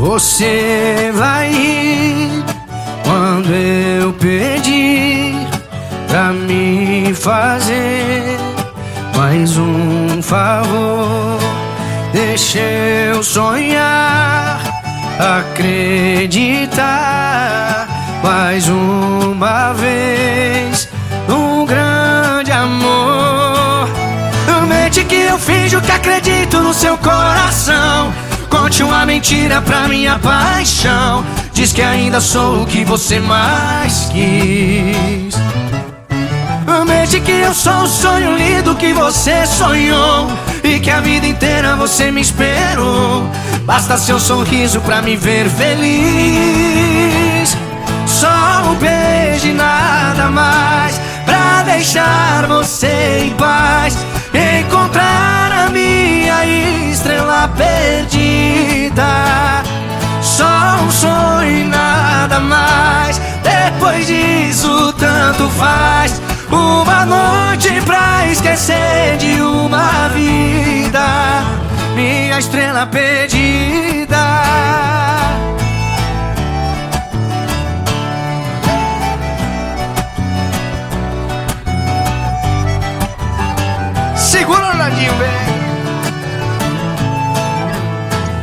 você vai ir quando eu pedir pra me fazer mais um favor. Deixa eu sonhar, acreditar mais uma vez num grande amor. Mente que eu finjo que acredito no seu coração. Conte uma mentira pra minha paixão. Diz que ainda sou o que você mais quis. Mente que eu sou o sonho lindo que você sonhou. E que a vida inteira você me esperou. Basta seu sorriso pra me ver feliz. Só um beijo e nada mais. Pra deixar você em paz. Encontrar a minha estrela perdida. Depois disso, tanto faz. Uma noite pra esquecer de uma vida. Minha estrela perdida. Segura, Orlandinho, vem.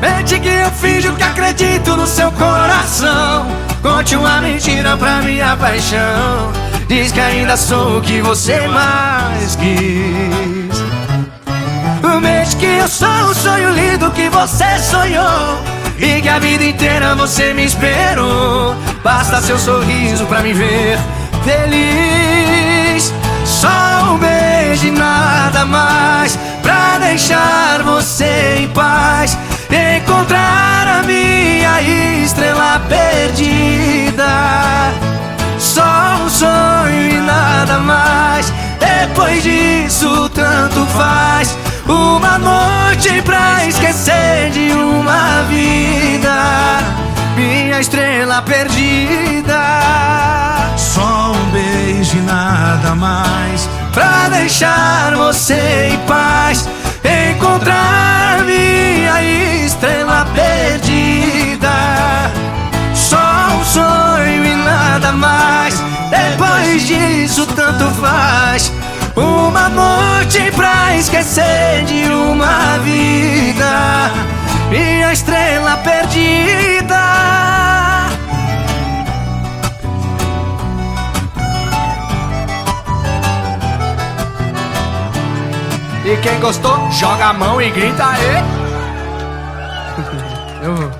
Mente que eu finjo que acredito no seu coração. Conte uma mentira pra minha paixão. Diz que ainda sou o que você mais quis. Mente que eu sou o sonho lindo que você sonhou. E que a vida inteira você me esperou. Basta seu sorriso pra me ver feliz. Só um beijo e nada mais. Pra deixar você em paz. Encontrar a minha estrela perdida. Só um sonho e nada mais. Depois disso, tanto faz. Uma noite pra esquecer de uma vida. Minha estrela perdida. Só um beijo e nada mais. Pra deixar você em paz. Disso, tanto faz. Uma noite pra esquecer de uma vida. Minha estrela perdida. E quem gostou, joga a mão e grita aí. Eu vou.